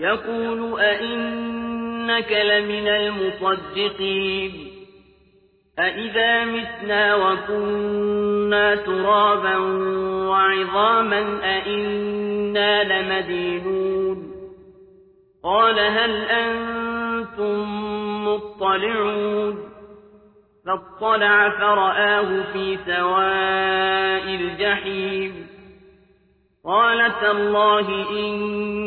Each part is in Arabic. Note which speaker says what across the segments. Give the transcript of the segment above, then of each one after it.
Speaker 1: يقول أئنك لمن المصدقين أئذا متنا وكنا ترابا وعظاما أئنا لمدينون قال هل أنتم مطلعون فاطلع فرآه في سواء الجحيم قال تالله إن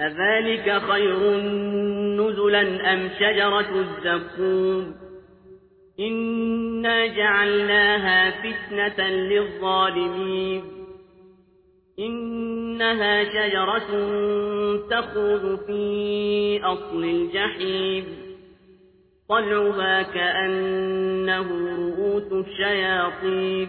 Speaker 1: أذلك خير نزلا أم شجرة الزقوم إنا جعلناها فتنة للظالمين إنها شجرة تخرج في أصل الجحيم طلعها كأنه رؤوس الشياطين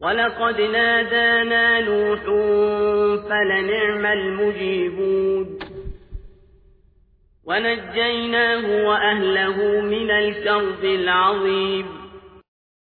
Speaker 1: ولقد نادانا نوح فلنعم المجيبون ونجيناه وأهله من الكرب العظيم